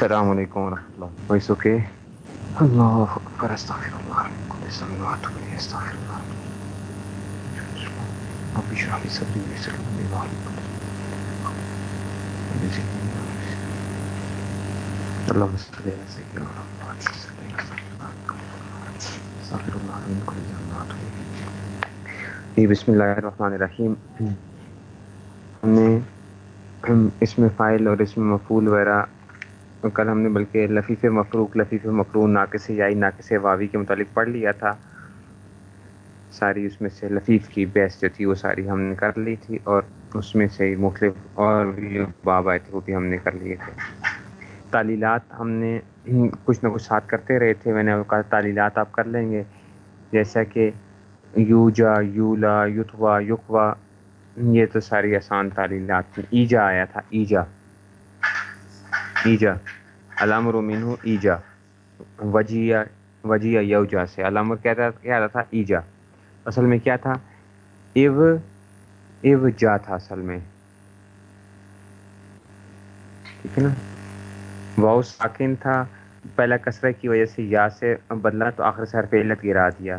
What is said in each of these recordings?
السلام علیکم ورحمۃ اللہ وائس اوکے؟ اللہ اکبر استغفر اللہ من كل ذنب واتوب الیہ استغفر اللہ رب اشرح لي صدري ويسر لي امري واحلل عقدة من لساني اللهم صل على سيدنا محمد استغفر الله من كل ذنب واتوب الیہ۔ جی بسم اللہ الرحمن الرحیم۔ ہم نے اس میں فائل اور اس میں مفول وغیرہ کل ہم نے بلکہ لفیف مفروق لفیف مقرون ناقص یائی ناقص واوی کے متعلق پڑھ لیا تھا۔ ساری اس میں سے لفیف کی بحث جو تھی وہ ساری ہم نے کر لی تھی اور اس میں سے مختلف اور بھی باب آئے تھے وہ بھی ہم نے کر لیے تھے۔ تعلیلات ہم نے کچھ نہ کچھ ساتھ کرتے رہے تھے۔ میں نے کہا تعلیلات آپ کر لیں گے۔ جیسا کہ یوجا یولا یتوا یقوا یہ تو ساری آسان تعلیلات ایجا آیا تھا، ایجا۔ ایجا علام رومین ایجا وجیہ وجیہ یوجا سے علامہ کیا تھا تھا ایجا اصل میں کیا تھا ایو ایو جا تھا اصل میں ٹھیک ہے نا واؤ ساکن تھا پہلا کسرہ کی وجہ سے یا سے بدلا تو آخر سے حرف علت گرا دیا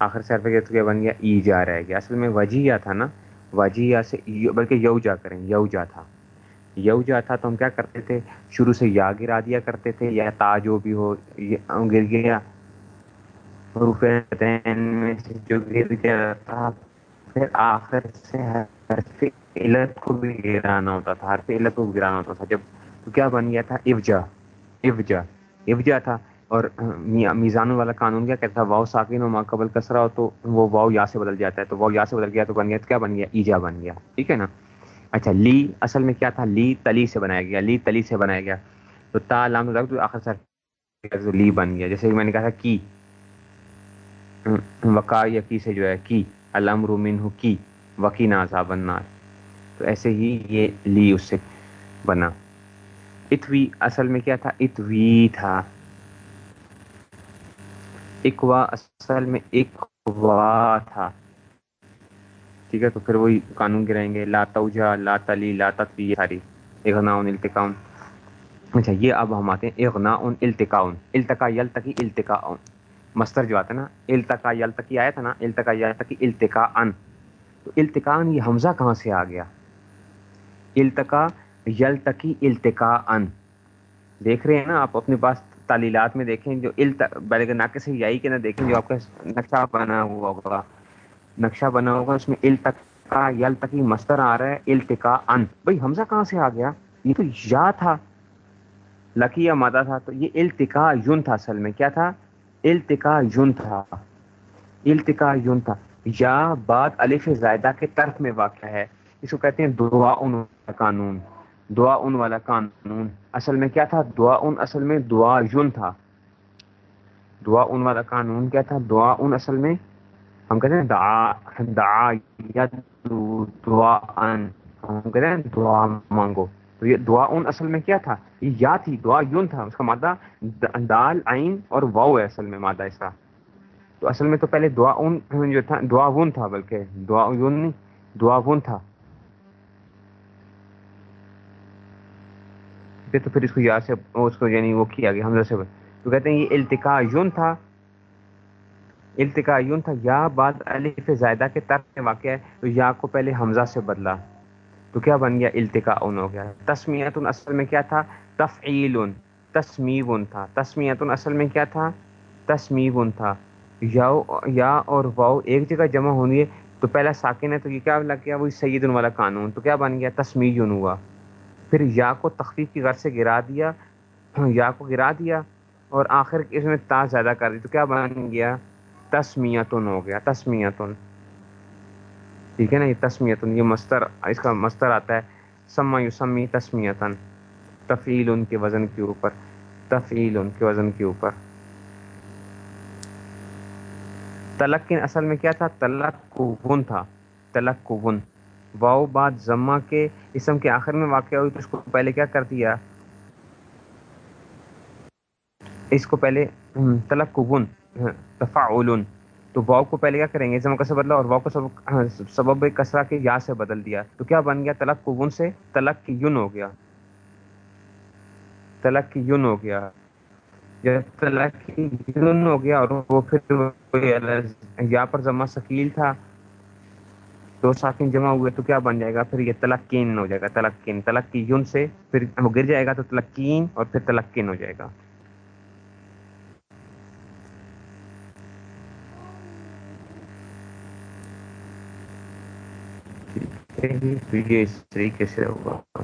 آخر سے حرف علت کیا بن گیا ای جا رہ گیا اصل میں وجیہ تھا نا وجیہ سے بلکہ یو جا کریں یو جا تھا یو جا تھا تو ہم کیا کرتے تھے؟ شروع سے یا گرا دیا کرتے تھے، یا تا جو بھی ہو گر گیا۔ حروف میں جو گر گیا تھا، پھر آخر سے حرف علت کو بھی گرانا ہوتا تھا۔ حرف علت کو بھی گرانا ہوتا تھا۔ جب تو کیا بن گیا تھا؟ افجا۔ افجا۔ افجا تھا۔ اور میزان والا قانون کیا کہتا تھا؟ واؤ ساکن و ماقبل کسرا ہو تو وہ واؤ یا سے بدل جاتا ہے۔ تو واؤ یا سے بدل گیا تو بن گیا، تو کیا بن گیا؟ ایجا بن گیا۔ ٹھیک ہے نا؟ اچھا لی، اصل میں کیا تھا؟ لی تلی سے بنایا گیا، لی تلی سے بنایا گیا۔ تو تا لام تو آخر سر لی بن گیا۔ جیسے کہ میں نے کہا تھا، کی۔ وقا یا کی سے جو ہے، کی۔ علام رومن ہو کی وکی نازا بننا تو ایسے ہی یہ لی اس سے بنا۔ اتوی، اصل میں کیا تھا؟ اتوی تھا۔ اکوا اصل میں اکوا تھا۔ ٹھیک ہے، تو پھر وہی قانون گرائیں گے۔ لا توجہ، لا تلی لا تطوی ساری۔ اغنا التقاؤن اچھا یہ اب ہم آتے ہیں۔ اغنا التقاؤن التقا یلتقی التقا مستر جو آتا ہے نا التقا یلتقی آیا تھا نا التقا یلتقی التقا ان تو التقا ان یہ حمزہ کہاں سے آ گیا؟ التقا یلتقی التقا ان دیکھ رہے ہیں نا آپ اپنے پاس تعلیلات میں دیکھیں جو بالغ ناقص سے یہی کہ نہ دیکھیں، جو آپ کا نقشہ بنا ہوا ہوگا۔ نقشہ بنا ہوگا، اس میں التقا یل تکی مستر آ رہا ہے التقا ان۔ بھائی، حمزہ کہاں سے آ گیا؟ یہ تو یا تھا۔ لکی یا مادہ تھا، تو یہ التقا یون تھا اصل میں۔ کیا تھا؟ التقا یون تھا۔ التقا یون تھا۔ یا بعد الف زائدہ کے طرف میں واقع ہے۔ اس کو کہتے ہیں دعا ان قانون۔ دعا ان والا قانون۔ اصل میں کیا تھا؟ دعا ان، اصل میں دعا یون تھا۔ دعا ان والا قانون کیا تھا؟ دعا ان، اصل میں ہم کہتے ہیں دعا دعا یا دعا ان، ہم کہتے ہیں دعا مانگو۔ تو یہ دعا ان اصل میں کیا تھا؟ یہ یا تھی، دعا یون تھا۔ اس کا مادہ دال، عین اور واؤ ہے اصل میں مادہ اس کا۔ تو اصل میں تو پہلے دعا ان جو تھا، دعا ون تھا بلکہ دعا یون نہیں، دعا ون تھا۔ تو پھر اس کو یا سے، اس کو یعنی وہ کیا گیا؟ حمزہ سے تو کہتے ہیں یہ التقا یون تھا التقا یون تھا، یا بعد الف زائدہ کے طرف میں واقع ہے، تو یا کو پہلے حمزہ سے بدلا۔ تو کیا بن گیا؟ التقا اون ہو گیا۔ تسمیت اصل میں کیا تھا؟ تفعیل تسمیب تھا۔ تسمیت اصل میں کیا تھا؟ تسمیب تھا۔ یا یا اور واؤ ایک جگہ جمع ہونی ہے تو پہلا ساکن ہے، تو یہ کیا لگ گیا؟ وہی سید والا قانون۔ تو کیا بن گیا؟ تسمی ہوا۔ پھر یا کو تخفیف کی غرض سے گرا دیا۔ یا کو گرا دیا اور آخر اس میں تا زیادہ کر دی۔ تو کیا بن گیا؟ تسمیتن ہو گیا تسمیتن ٹھیک ہے نا یہ تسمیتن یہ مستر اس کا مستر آتا ہے سما یوسمی تسمیتن تفیل ان کے وزن کے اوپر تفیل ان کے وزن کے اوپر تلقن اصل میں کیا تھا تلق کو تھا تلق کو واؤ بعد ضمہ کے اسم کے آخر میں واقع ہوئی تو اس کو پہلے کیا کر دیا اس کو پہلے تلق تفاعل تو واؤ کو پہلے کیا کریں گے؟ ضمہ کا بدلا اور واؤ کو سبب ہاں، سبب کسرا کے یا سے بدل دیا۔ تو کیا بن گیا؟ تلق کبن سے تلق کی یون ہو گیا۔ تلق یون ہو گیا۔ جب تلق یون ہو گیا اور وہ پھر یہاں پر جمع شکیل تھا۔ دو ساکن جمع ہوئے تو کیا بن جائے گا؟ پھر یہ تلقین ہو جائے گا۔ تلقین تلق کی یون سے پھر وہ گر جائے گا تو تلقین اور پھر تلقین ہو جائے گا۔ یہ اس طریقے سے ہوگا۔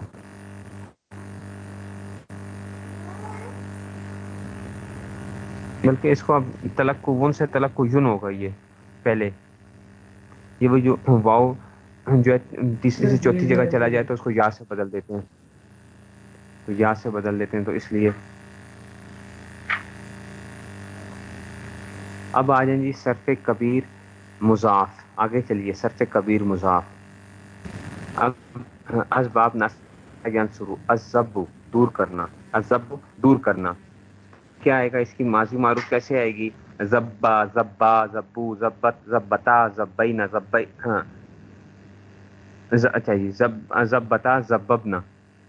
بلکہ اس کو اب تلق کو ون سے تلق کو یون ہوگا یہ، پہلے۔ یہ وہ جو واؤ جو ہے، تیسری سے چوتھی جگہ چلا جائے تو اس کو یا سے بدل دیتے ہیں۔ تو یا سے بدل دیتے ہیں تو اس لیے۔ اب آ جائیں جی صرف کبیر مضاف۔ آگے چلیے، صرف کبیر مضاف۔ اسباب نسرو ازب دور کرنا ازب دور کرنا۔ کیا آئے گا اس کی ماضی معروف کیسے آئے گی؟ زبا زبا، زبو، زبت، زبتا زبینا زبئی ہاں۔ اچھا جی زب زبتا، زببنا۔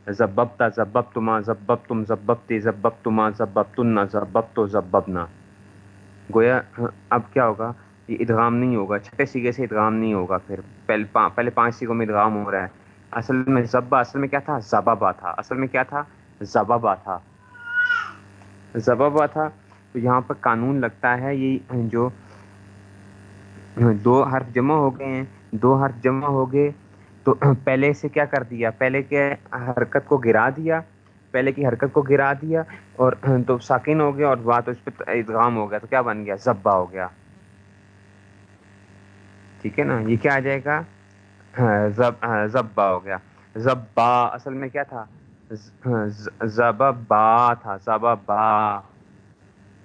زببتا زبب تما زبب تم زببتی زبب تما زبب تننا زبب تو زببنا گویا، اب کیا ہوگا؟ یہ ادغام نہیں ہوگا، چھٹے سیگے سے ادغام نہیں ہوگا پھر۔ پہلے پہلے پانچ سیگوں میں ادغام ہو رہا ہے۔ اصل میں زبا، اصل میں کیا تھا؟ زبابا تھا۔ اصل میں کیا تھا؟ زبابا تھا۔ زبابا تھا۔ تو یہاں پر قانون لگتا ہے، یہ جو دو حرف جمع ہو گئے ہیں، دو حرف جمع ہو گئے۔ تو پہلے سے کیا کر دیا؟ پہلے کے حرکت کو گرا دیا۔ پہلے کی حرکت کو گرا دیا اور تو ساکن ہو گیا اور بات اس پہ ادغام ہو گیا۔ تو کیا بن گیا؟ زبا ہو گیا۔ ٹھیک ہے نا؟ یہ کیا آ جائے گا؟ زبا ہو گیا۔ زبا اصل میں کیا تھا؟ زبا تھا۔ زبا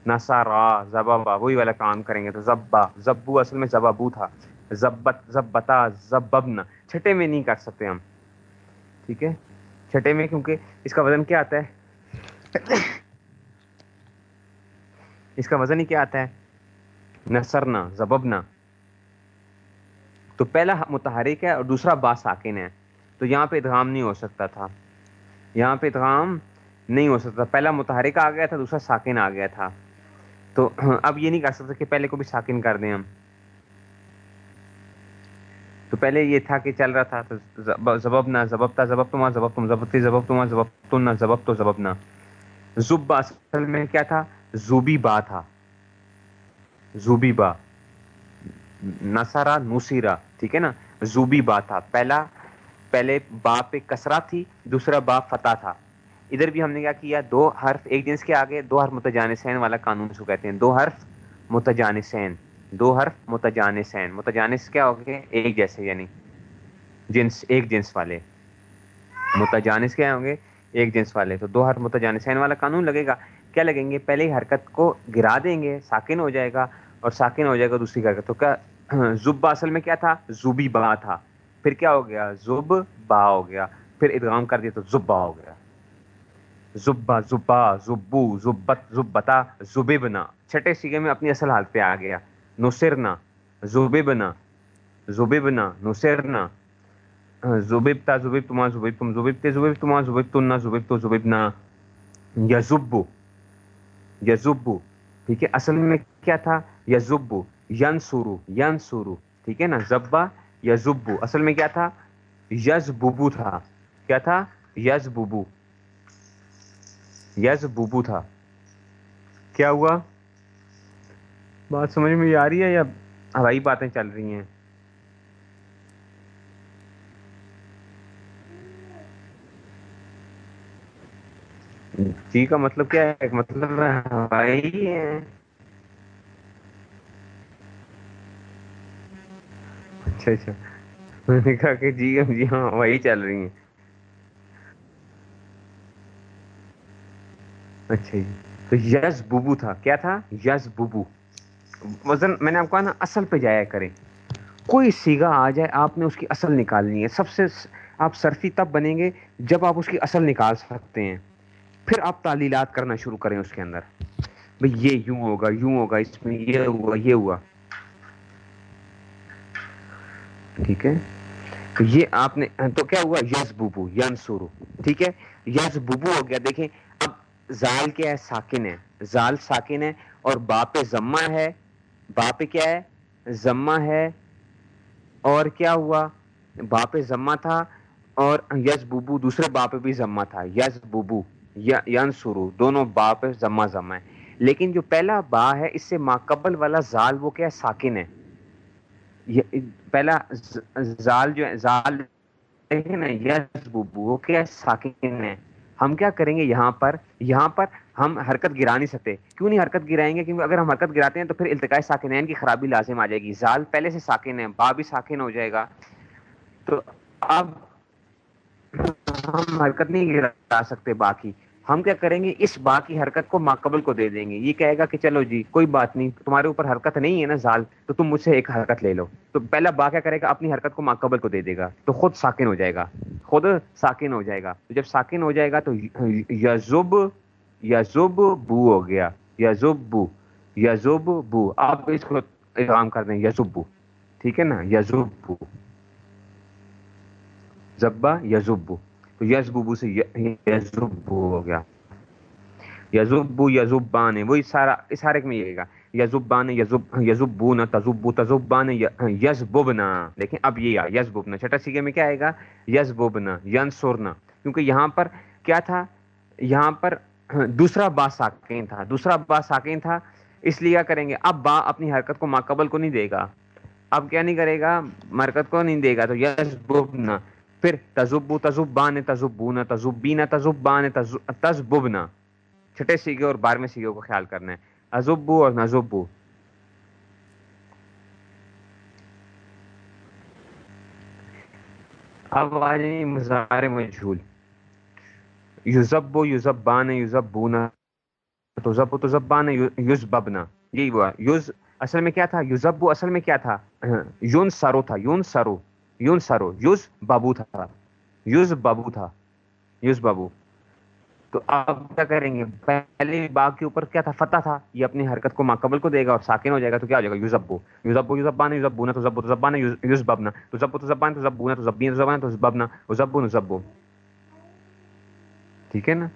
نسارا زبا وہی والا کام کریں گے تو زبا۔ زبو اصل میں زبابو تھا۔ زبت، زبتا زببنا چھٹے میں نہیں کر سکتے ہم۔ ٹھیک ہے؟ چھٹے میں کیونکہ اس کا وزن کیا آتا ہے؟ اس کا وزن ہی کیا آتا ہے؟ نسرنا زببنا۔ تو پہلا متحرک ہے اور دوسرا با ساکن ہے۔ تو یہاں پہ ادغام نہیں ہو سکتا تھا۔ یہاں پہ ادغام نہیں ہو سکتا۔ پہلا متحرک آ گیا تھا، دوسرا ساکن آ گیا تھا۔ تو اب یہ نہیں کر سکتے کہ پہلے کو بھی ساکن کر دیں ہم۔ تو پہلے یہ تھا کہ چل رہا تھا، تو ضبب نہ ضبطہ ضبط تما ضبط تم ضبطی ضبط تما ضبط نہ ضبط تو ضبط نہ۔ زب اصل میں کیا تھا؟ زوبی با تھا۔ زوبی با۔ نسرا نصیرا ٹھیک ہے نا؟ زوبی با تھا۔ پہلا، پہلے با پہ کسرا تھی، دوسرا با فتح تھا۔ ادھر بھی ہم نے کیا کیا؟ دو حرف ایک جنس کے آگے، دو حرف متجانسین والا قانون اس کو کہتے ہیں۔ دو حرف متجانسین، دو حرف متجانسین۔ متجانس کیا ہو گئے؟ ایک جیسے یعنی جنس، ایک جنس والے۔ متجانس کیا ہوں گے؟ ایک جنس والے۔ تو دو حرف متجانسین والا قانون لگے گا۔ کیا لگیں گے؟ پہلے ہی حرکت کو گرا دیں گے، ساکن ہو جائے گا۔ اور ساکن ہو جائے گا دوسری کا۔ تو کیا، زب اصل میں کیا تھا؟ زوبی با تھا۔ پھر کیا ہو گیا؟ زب با ہو گیا۔ پھر ادغام کر دیا تو زبا ہو گیا۔ زبا زبا زبو، زبت، زبتا زببنا چھٹے سیگے میں اپنی اصل حالت پہ آ گیا۔ نصرنا زببنا زببنا نصرنا۔ زببتا زبب تما زبب تم زبب تے زبب تما زبب تننا زبب تو زببنا یزبو یزبو۔ ٹھیک ہے؟ اصل میں کیا تھا؟ یزبو ینسورو ینسورو ٹھیک ہے نا؟ زبا یزبو اصل میں کیا تھا؟ یز بوبو تھا۔ کیا تھا؟ یز بوبو یز بوبو تھا۔ کیا ہوا؟ بات سمجھ میں آ رہی ہے یا ہوائی باتیں چل رہی ہیں؟ جی کا مطلب کیا ہے؟ مطلب ہوائی ہے اچھا اچھا۔ میں نے کہا کہ جی جی ہاں وہی چل رہی ہیں۔ اچھا جی۔ تو یس بوبو تھا۔ کیا تھا؟ یس بوبو۔ وزن، میں نے آپ کہا نا، اصل پہ جایا کریں۔ کوئی سیگا آ جائے، آپ نے اس کی اصل نکالنی ہے۔ سب سے آپ صرفی تب بنیں گے جب آپ اس کی اصل نکال سکتے ہیں۔ پھر آپ تعلیلات کرنا شروع کریں اس کے اندر۔ بھئی یہ یوں ہوگا یوں ہوگا، اس میں یہ ہوا یہ ہوا۔ ٹھیک ہے؟ تو یہ آپ نے تو کیا ہوا؟ یس بوبو ین سورو، ٹھیک ہے؟ یس بوبو ہو گیا۔ دیکھیں، اب زال کیا ہے؟ ساکن ہے۔ زال ساکن ہے اور باپ ضمہ ہے۔ باپ کیا ہے؟ ضمہ ہے۔ اور کیا ہوا؟ باپ ضمہ تھا اور یس بوبو، دوسرے باپ بھی ضمہ تھا۔ یس بوبو ین سرو دونوں باپ ضمہ ضمہ ہے لیکن جو پہلا با ہے، اس سے ماقبل والا زال وہ کیا ہے؟ ساکن ہے۔ پہلا زال جو ہے، زال نا وہ کیا ساکن ہے۔ ہم کیا کریں گے یہاں پر؟ یہاں پر ہم حرکت گرا نہیں سکتے۔ کیوں نہیں حرکت گرائیں گے؟ کیونکہ اگر ہم حرکت گراتے ہیں تو پھر التقاء ساکنین کی خرابی لازم آ جائے گی۔ زال پہلے سے ساکن ہے با بھی ساکن ہو جائے گا۔ تو اب ہم حرکت نہیں گرا سکتے باقی۔ ہم کیا کریں گے؟ اس با کی حرکت کو ماقبل کو دے دیں گے۔ یہ کہے گا کہ چلو جی کوئی بات نہیں، تمہارے اوپر حرکت نہیں ہے نا زال، تو تم مجھ سے ایک حرکت لے لو۔ تو پہلا با کیا کرے گا؟ اپنی حرکت کو ماقبل کو دے دے گا۔ تو خود ساکن ہو جائے گا۔ خود ساکن ہو جائے گا۔ تو جب ساکن ہو جائے گا تو یزب یزب بو ہو گیا۔ یزب بو یزب بو۔ آپ اس کو کام کر دیں، یزب بو۔ ٹھیک ہے نا؟ یزب بو۔ زبا، یزب بو۔ تو یز بو سے یزب ہو گیا۔ یزبو یزبان وہی سارا اس ہر ایک میں یہ گا۔ یزبان یزب یزبون تزبو تزبان یزببنا دیکھیں اب یہ یزببنا چھٹا سیگے میں کیا آئے گا؟ یزببنا ینصرنا کیونکہ یہاں پر کیا تھا؟ یہاں پر دوسرا با ساکین تھا۔ دوسرا با ساکین تھا۔ اس لیے کیا کریں گے؟ اب با اپنی حرکت کو ماقبل کو نہیں دے گا۔ اب کیا نہیں کرے گا؟ مرکت کو نہیں دے گا۔ تو یزببنا پھر تزبو تزبان تزبون تزبین تزبان تزببنا چھٹے سیگے اور بارہویں سیگے کو خیال کرنا ہے ازبو اور نزبو اب آ جائیں مظاہر مجھول یوزبو یوزبان یوزبون تزبو تزبان یوزببنا یہی ہوا یوز اصل میں کیا تھا یوزبو اصل میں کیا تھا یون سرو تھا یون سرو یون سرو یوز بابو تھا، یوز بابو تھا، یوز بابو۔ تو آپ کیا کریں گے؟ پہلے باغ کے اوپر کیا تھا؟ فتح تھا۔ یہ اپنی حرکت کو ماقبل کو دے گا اور ساکن ہو جائے گا تو کیا ہو جائے گا؟ یوزبو۔ یوزبو یوزبان یوزبونا تو زبو، تو زبان یوزببنا تو زبو، تو زبان تو زبونا تو زبین زبان تو زببنا زبو نزبو ٹھیک ہے نا؟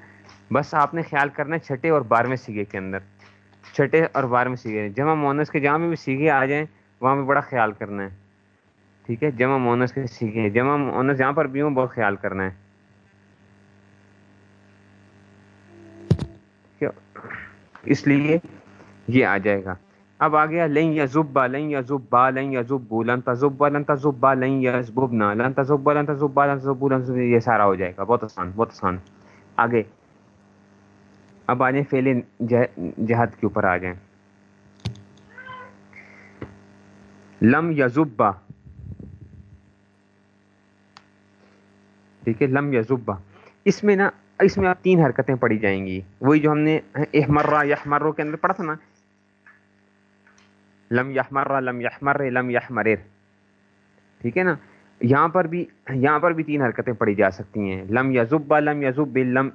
بس آپ نے خیال کرنا ہے چھٹے اور بارہویں سیگے کے اندر۔ چھٹے اور بارہویں سیگے۔ جمع مونس کے جہاں بھی سیگے آ جائیں، وہاں بھی بڑا خیال کرنا ہے۔ ٹھیک ہے، جمع مونس کے سیگے جمع مونس جہاں پر بھی ہوں، بہت خیال کرنا ہے۔ اس لیے یہ آ جائے گا۔ اب آ گیا، لن یا زبا لن یا زبا لن یا زبو لن تزبا لن تزبا لن یا زبنا لن تزبا لن تزبا لن تزبو لن یہ سارا ہو جائے گا۔ بہت آسان بہت آسان۔ آگے۔ اب آ جائیں فیل جہد کے اوپر آ جائیں۔ لم یا زبا ٹھیک ہے، لم یا زبا اس میں نا، اس میں آپ تین حرکتیں پڑھی جائیں گی۔ وہی جو ہم نے احمرہ یحمرو کے اندر پڑھا تھا نا۔ لم یحمرہ لم یحمر لم یحمر ٹھیک ہے نا؟ یہاں پر بھی، یہاں پر بھی تین حرکتیں پڑھی جا سکتی ہیں۔ لم یزب لم یزب لم۔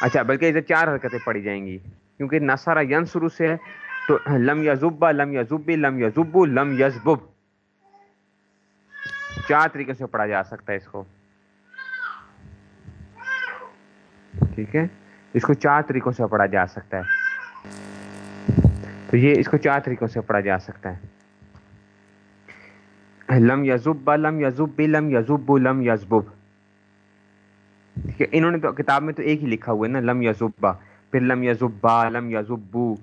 اچھا بلکہ ادھر چار حرکتیں پڑھی جائیں گی۔ کیونکہ نصارہ ین شروع سے ہے، تو لم یزب لم یزب لم یزب لم یزبب چار طریقے سے پڑھا جا سکتا ہے اس کو۔ ٹھیک ہے؟ اس کو چار طریقوں سے پڑھا جا سکتا ہے۔ تو یہ اس کو چار طریقوں سے پڑھا جا سکتا ہے۔ لم یزب لم یزب لم یزب لم یزبب ٹھیک ہے؟ انہوں نے تو کتاب میں تو ایک ہی لکھا ہوا ہے نا، لم یزبا پھر لم یزبا لم یزبو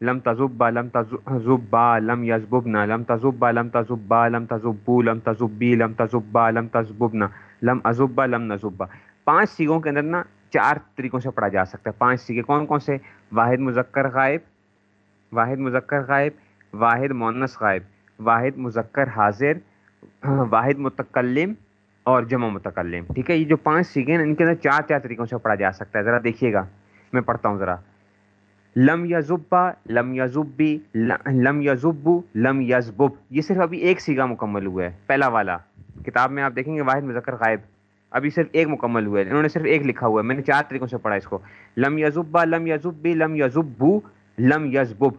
لم تزبا لم تزبا لم یزببنا لم تزبا لم تزبا لم تزبو لم تزبی لم تزبا لم تزببنا لم ازبا لم نزبا پانچ سیگوں کے اندر نا چار طریقوں سے پڑھا جا سکتا ہے۔ پانچ سیکھے۔ کون کون سے؟ واحد مذکر غائب، واحد مذکر غائب، واحد مونس غائب، واحد مذکر حاضر، واحد متکلم اور جمع متکلم۔ ٹھیک ہے؟ یہ جو پانچ سیکھے ہیں، ان کے اندر چار چار طریقوں سے پڑھا جا سکتا ہے۔ ذرا دیکھیے گا۔ میں پڑھتا ہوں ذرا۔ لم یزبا لم یزبی لم یزبو لم یزبب یہ صرف ابھی ایک سیگا مکمل ہوا ہے، پہلا والا۔ کتاب میں آپ دیکھیں گے، واحد مذکر غائب۔ ابھی صرف ایک مکمل ہوا ہے انہوں نے صرف ایک لکھا ہوا ہے، میں نے چار طریقوں سے پڑھا اس کو۔ لم یزبا لم یزبی لم یزبو لم یزبب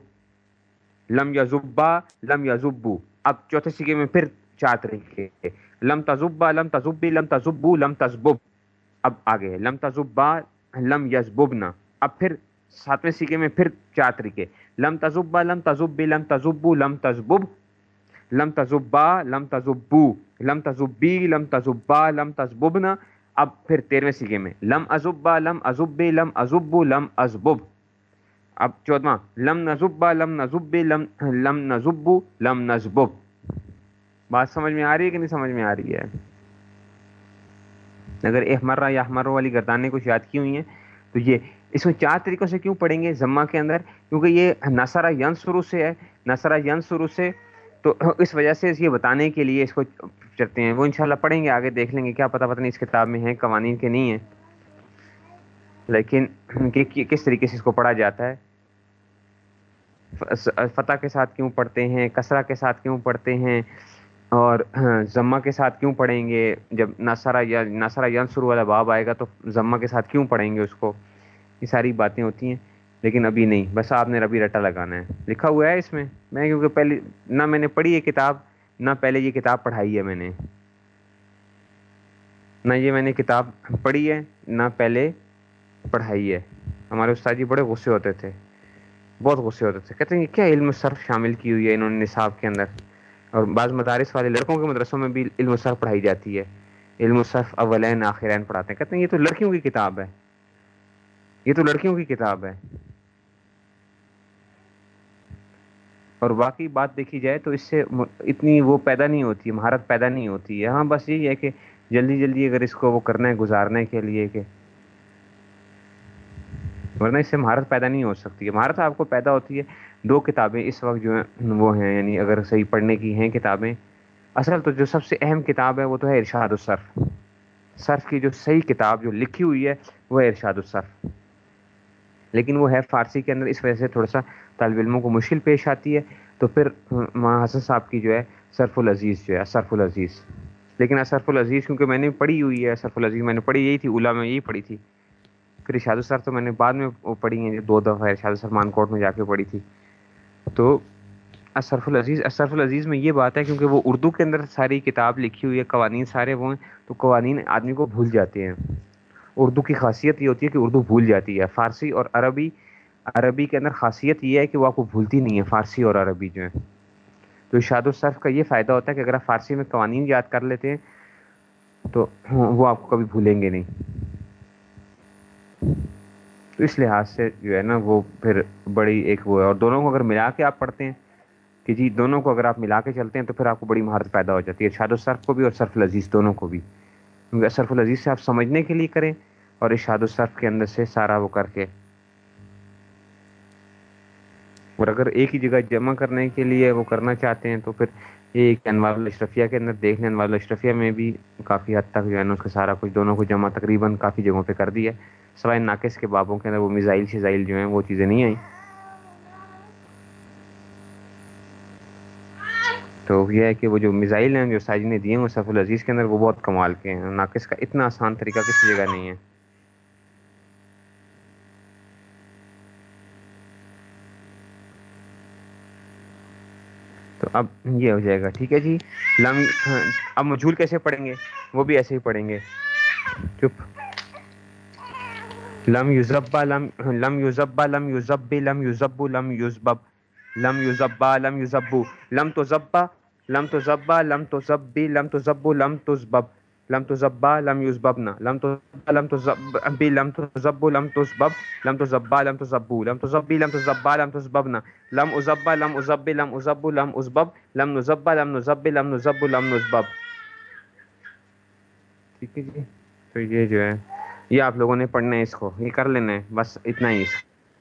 لم یزبا لم یزبو اب چوتھے سیکھے میں پھر چار طریقے۔ لم تزبا لم تزبی لم تزبو لم تزبب اب آگے لم تزبا لم یزببنا اب پھر ساتویں سیکھے میں پھر چار طریقے۔ لم تزبا لم تزبی لم تزبو لم تزبب لم تزبا لم تزبو لم تزبی لم تزبا لم تزببنا اب پھر تیرہویں سیکھے میں لم ازبا لم ازبی لم ازبو لم ازبب. اب چودواں، لم نزبا لم نزبی لم لم نزبو لم نزبب. بات سمجھ میں آ رہی ہے کہ نہیں سمجھ میں آ رہی ہے؟ اگر احمرہ یا احمروں والی گردانیں کچھ یاد کی ہوئی ہیں، تو یہ اس میں چار طریقوں سے کیوں پڑھیں گے ضمہ کے اندر؟ کیونکہ یہ نصرہ ین شروع سے ہے، نصرہ ین شروع سے تو اس وجہ سے یہ بتانے کے لیے اس کو چلتے ہیں۔ وہ انشاءاللہ پڑھیں گے، آگے دیکھ لیں گے کیا پتہ پتہ نہیں اس کتاب میں ہیں، قوانین کے نہیں ہیں۔ لیکن کس طریقے سے اس کو پڑھا جاتا ہے۔ فتح کے ساتھ کیوں پڑھتے ہیں، کسرہ کے ساتھ کیوں پڑھتے ہیں، اور ضمہ کے ساتھ کیوں پڑھیں گے؟ جب ناصرہ یا ناصرہ ین شروع والا باب آئے گا تو ضمہ کے ساتھ کیوں پڑھیں گے اس کو؟ یہ ساری باتیں ہوتی ہیں۔ لیکن ابھی نہیں، بس آپ نے ربی رٹا لگانا ہے۔ لکھا ہوا ہے اس میں۔ میں کیونکہ پہلے نہ میں نے پڑھی یہ کتاب، نہ پہلے یہ کتاب پڑھائی ہے میں نے۔ نہ یہ میں نے کتاب پڑھی ہے، نہ پہلے پڑھائی ہے۔ ہمارے استاد جی بڑے غصے ہوتے تھے۔ بہت غصے ہوتے تھے۔ کہتے ہیں کیا علم صرف شامل کی ہوئی ہے انہوں نے نصاب کے اندر؟ اور بعض مدارس والے لڑکوں کے مدرسوں میں بھی علم صرف پڑھائی جاتی ہے۔ علم صرف اولین، آخرین پڑھاتے ہیں۔ کہتے ہیں یہ تو لڑکیوں کی کتاب ہے۔ یہ تو لڑکیوں کی کتاب ہے۔ اور باقی بات دیکھی جائے تو اس سے اتنی وہ پیدا نہیں ہوتی، مہارت پیدا نہیں ہوتی۔ ہے ہاں بس یہی ہے کہ جلدی جلدی اگر اس کو وہ کرنا ہے، گزارنے کے لیے کہ ورنہ اس سے مہارت پیدا نہیں ہو سکتی ہے۔ مہارت آپ کو پیدا ہوتی ہے۔ دو کتابیں اس وقت جو ہیں، وہ ہیں۔ یعنی اگر صحیح پڑھنے کی ہیں کتابیں۔ اصل تو جو سب سے اہم کتاب ہے، وہ تو ہے ارشاد الصرف۔ صرف کی جو صحیح کتاب جو لکھی ہوئی ہے، وہ ہے ارشاد الصرف۔ لیکن وہ ہے فارسی کے اندر، اس وجہ سے تھوڑا سا طالب علموں کو مشکل پیش آتی ہے، تو پھر ماں حسن صاحب کی جو ہے، سرف العزیز جو ہے، سرف العزیز۔ لیکن اصرف العزیز کیونکہ میں نے پڑھی ہوئی ہے، سرف العزیز میں نے پڑھی، یہی تھی، اولا میں یہی پڑھی تھی۔ پھر ارشاد سر تو میں نے بعد میں پڑھی ہیں، دو دفعہ ارشاد سر مانکوٹ میں جا کے پڑھی تھی۔ تو اصرف العزیز اصرف العزیز میں یہ بات ہے کیونکہ وہ اردو کے اندر ساری کتاب لکھی ہوئی ہے، قوانین سارے وہ ہیں، تو قوانین آدمی کو بھول جاتے ہیں۔ اردو کی خاصیت یہ ہوتی ہے کہ اردو بھول جاتی ہے، فارسی اور عربی عربی کے اندر خاصیت یہ ہے کہ وہ آپ کو بھولتی نہیں ہے، فارسی اور عربی جو ہے تو ارشاد الصرف کا یہ فائدہ ہوتا ہے کہ اگر آپ فارسی میں قوانین یاد کر لیتے ہیں، تو وہ آپ کو کبھی بھولیں گے نہیں۔ تو اس لحاظ سے جو ہے نا، وہ پھر بڑی ایک وہ ہے۔ اور دونوں کو اگر ملا کے آپ پڑھتے ہیں کہ جی دونوں کو اگر آپ ملا کے چلتے ہیں، تو پھر آپ کو بڑی مہارت پیدا ہو جاتی ہے۔ ارشاد الصرف کو بھی اور صرف العزیز دونوں کو بھی۔ کیونکہ صرف العزیز سے آپ سمجھنے کے لیے کریں اور ارشاد الصرف کے اندر سے سارا وہ کر کے اور اگر ایک ہی جگہ جمع کرنے کے لیے وہ کرنا چاہتے ہیں تو پھر ایک انوار الاشرفیہ کے اندر دیکھ لیں انوار الاشرفیہ میں بھی کافی حد تک جو ہے نا اس کا سارا کچھ دونوں کو جمع تقریباً کافی جگہوں پہ کر دیا ہے۔ سوائے ناقص کے بابوں کے اندر وہ میزائل شزائل جو ہیں وہ چیزیں نہیں آئیں۔ تو یہ ہے کہ وہ جو میزائل ہیں جو ساجی نے دیے ہیں وہ سف العزیز کے اندر وہ بہت کمال کے ہیں۔ ناقص کا اتنا آسان طریقہ کسی جگہ نہیں ہے۔ تو اب یہ ہو جائے گا، ٹھیک ہے جی؟ لم، اب مجھول کیسے پڑھیں گے؟ وہ بھی ایسے ہی پڑھیں گے۔ چپ۔ لم یوزبا لم لم یوزبا لم یوزب لم یوزبو لم یوزبب۔ لم یوزبا لم یوزبو لم تو زبا لم تو زبا لم تو زبی لم تو زبو لم تزبب لم تو لم یوزببنا لم تو لم تو لم تو لم تزبب. لم تو لم تو لم تو لم تو لم تزببنا. لم ازبا لم ازبی لم ازبو لم ازبب لم نزبا لم نزبی لم نزبو لم نزبب. ٹھیک ہے جی؟ تو یہ جو ہے، یہ آپ لوگوں نے پڑھنا ہے اس کو، یہ کر لینا ہے، بس اتنا ہی اس